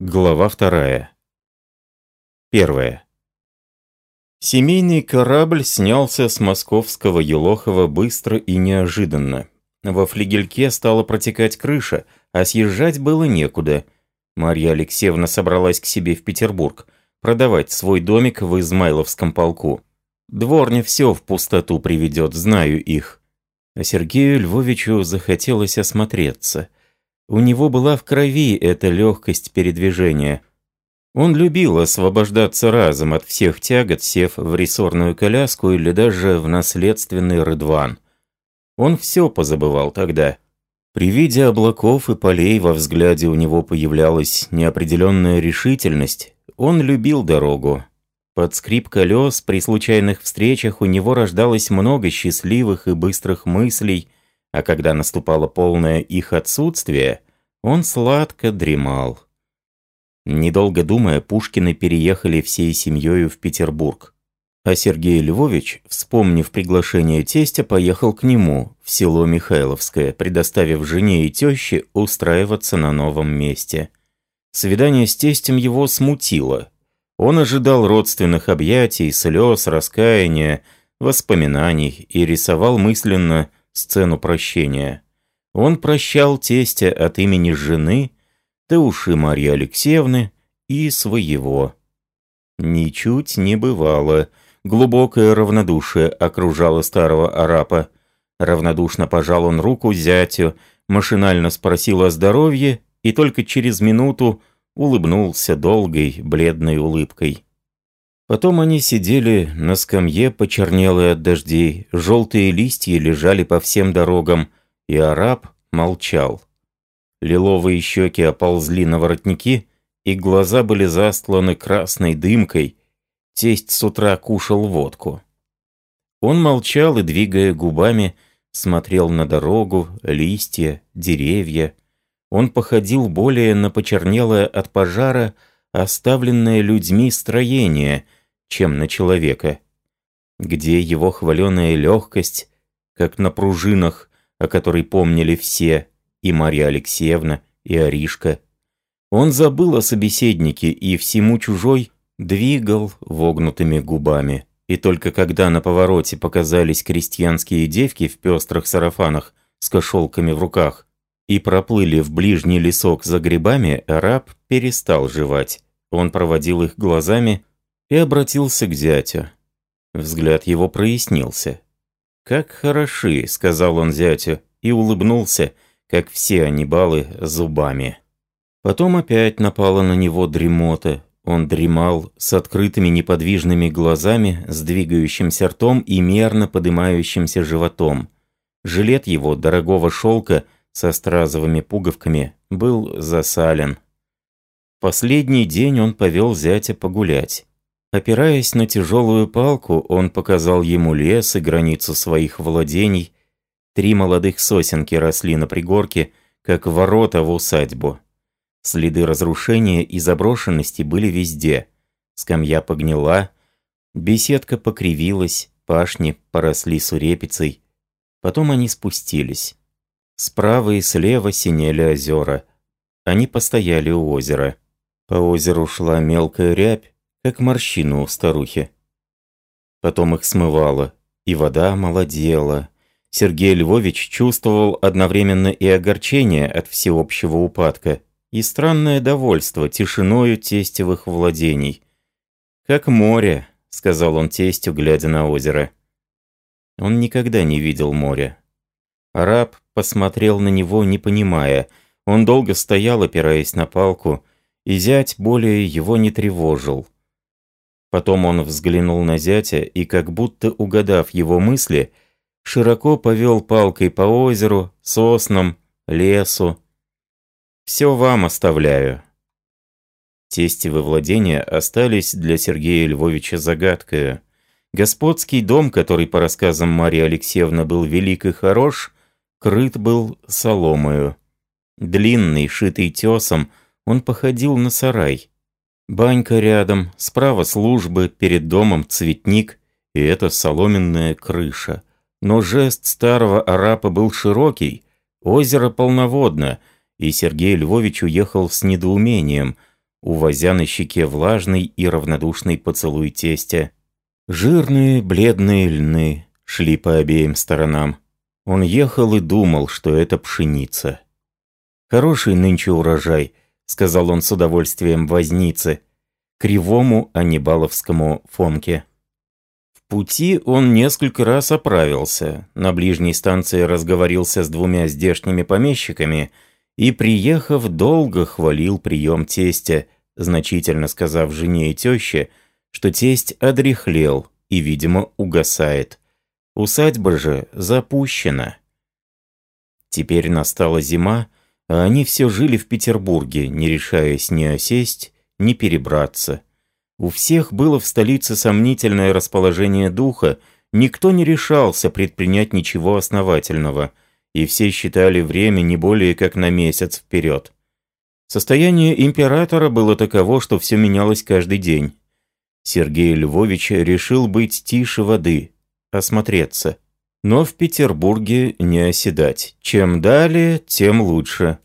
Глава вторая. Первая. Семейный корабль снялся с московского Елохова быстро и неожиданно. Во флигельке стала протекать крыша, а съезжать было некуда. Марья Алексеевна собралась к себе в Петербург, продавать свой домик в Измайловском полку. Дворня все в пустоту приведет, знаю их. А Сергею Львовичу захотелось осмотреться – у него была в крови эта легкость передвижения. Он любил освобождаться разом от всех тягот, сев в рессорную коляску или даже в наследственный рыдван. Он все позабывал тогда. При виде облаков и полей во взгляде у него появлялась неопределенная решительность. Он любил дорогу. Под скрип колес при случайных встречах у него рождалось много счастливых и быстрых мыслей, а когда наступало полное их отсутствие, он сладко дремал. Недолго думая, Пушкины переехали всей семьей в Петербург. А Сергей Львович, вспомнив приглашение тестя, поехал к нему, в село Михайловское, предоставив жене и теще устраиваться на новом месте. Свидание с тестем его смутило. Он ожидал родственных объятий, слез, раскаяния, воспоминаний и рисовал мысленно сцену прощения. Он прощал тестя от имени жены, да уши Марьи Алексеевны и своего. Ничуть не бывало. Глубокое равнодушие окружало старого арапа. Равнодушно пожал он руку зятю, машинально спросил о здоровье и только через минуту улыбнулся долгой, бледной улыбкой. Потом они сидели на скамье, почернелые от дождей, желтые листья лежали по всем дорогам, и араб молчал. Лиловые щеки оползли на воротники, и глаза были застланы красной дымкой. Тесть с утра кушал водку. Он молчал и, двигая губами, смотрел на дорогу, листья, деревья. Он походил более на почернелое от пожара, оставленное людьми строение, чем на человека. Где его хваленая легкость, как на пружинах, о которой помнили все, и Марья Алексеевна, и Аришка. Он забыл о собеседнике и всему чужой двигал вогнутыми губами. И только когда на повороте показались крестьянские девки в пестрых сарафанах с кошелками в руках и проплыли в ближний лесок за грибами, араб перестал жевать. Он проводил их глазами и обратился к зятю. Взгляд его прояснился. «Как хороши», — сказал он зятю, и улыбнулся, как все аннибалы, зубами. Потом опять напала на него дремота. Он дремал с открытыми неподвижными глазами, с двигающимся ртом и мерно подымающимся животом. Жилет его дорогого шелка со стразовыми пуговками был засален. Последний день он повел зятя погулять. Опираясь на тяжелую палку, он показал ему лес и границу своих владений. Три молодых сосенки росли на пригорке, как ворота в усадьбу. Следы разрушения и заброшенности были везде. Скамья погнила, беседка покривилась, пашни поросли сурепицей. Потом они спустились. Справа и слева синели озера. Они постояли у озера. По озеру шла мелкая рябь, как морщину у старухи. Потом их смывало, и вода молодела. Сергей Львович чувствовал одновременно и огорчение от всеобщего упадка, и странное довольство тишиною тестевых владений. «Как море», — сказал он тестю, глядя на озеро. Он никогда не видел моря. Араб посмотрел на него, не понимая. Он долго стоял, опираясь на палку, и зять более его не тревожил. Потом он взглянул на зятя и, как будто угадав его мысли, широко повел палкой по озеру, соснам, лесу. «Все вам оставляю». Тестевы владения остались для Сергея Львовича загадкой. Господский дом, который, по рассказам Марии Алексеевны, был велик и хорош, крыт был соломою. Длинный, шитый тесом, он походил на сарай. Банька рядом, справа службы, перед домом цветник, и это соломенная крыша. Но жест старого арапа был широкий, озеро полноводно, и Сергей Львович уехал с недоумением. увозя на щеке влажный и равнодушный поцелуй тестя. Жирные, бледные льны шли по обеим сторонам. Он ехал и думал, что это пшеница. «Хороший нынче урожай», — сказал он с удовольствием вознице, кривому анибаловскому Фомке. В пути он несколько раз оправился, на ближней станции разговорился с двумя здешними помещиками и, приехав, долго хвалил прием тестя, значительно сказав жене и теще, что тесть одряхлел и, видимо, угасает. Усадьба же запущена. Теперь настала зима, а они все жили в Петербурге, не решаясь ни осесть, ни перебраться. У всех было в столице сомнительное расположение духа, никто не решался предпринять ничего основательного, и все считали время не более как на месяц вперед. Состояние императора было таково, что все менялось каждый день. Сергей Львович решил быть тише воды, осмотреться. Но в Петербурге не оседать. Чем далее, тем лучше.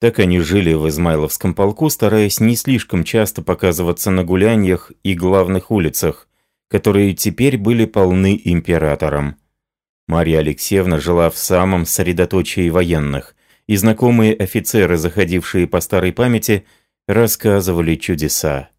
Так они жили в Измайловском полку, стараясь не слишком часто показываться на гуляньях и главных улицах, которые теперь были полны императором. Марья Алексеевна жила в самом средоточии военных, и знакомые офицеры, заходившие по старой памяти, рассказывали чудеса.